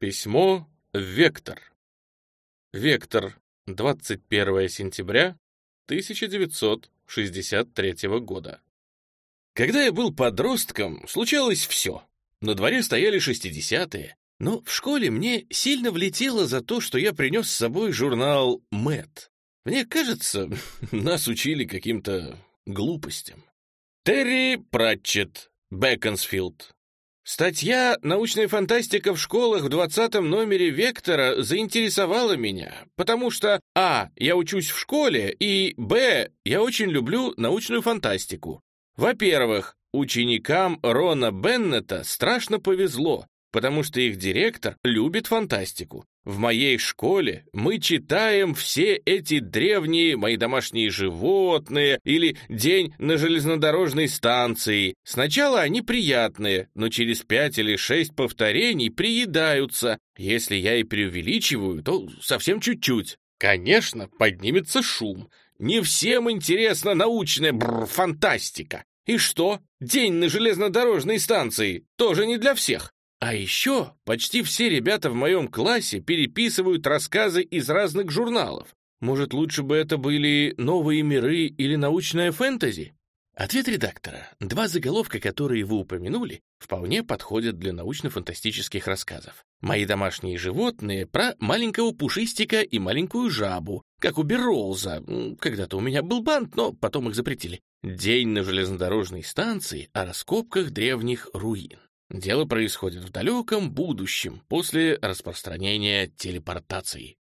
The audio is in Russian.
Письмо «Вектор». Вектор. 21 сентября 1963 года. Когда я был подростком, случалось все. На дворе стояли 60-е, но в школе мне сильно влетело за то, что я принес с собой журнал «Мэтт». Мне кажется, нас учили каким-то глупостям. Терри Пратчетт, Бэконсфилд. Статья «Научная фантастика в школах» в 20 номере «Вектора» заинтересовала меня, потому что а. я учусь в школе, и б. я очень люблю научную фантастику. Во-первых, ученикам Рона Беннета страшно повезло, потому что их директор любит фантастику. В моей школе мы читаем все эти древние «Мои домашние животные» или «День на железнодорожной станции». Сначала они приятные, но через пять или шесть повторений приедаются. Если я и преувеличиваю, то совсем чуть-чуть. Конечно, поднимется шум. Не всем интересна научная бррр, фантастика. И что? День на железнодорожной станции тоже не для всех. А еще почти все ребята в моем классе переписывают рассказы из разных журналов. Может, лучше бы это были «Новые миры» или «Научная фэнтези»? Ответ редактора. Два заголовка, которые вы упомянули, вполне подходят для научно-фантастических рассказов. «Мои домашние животные» про маленького пушистика и маленькую жабу, как у Берроуза. Когда-то у меня был бант, но потом их запретили. «День на железнодорожной станции» о раскопках древних руин. Дело происходит в далеком будущем, после распространения телепортации.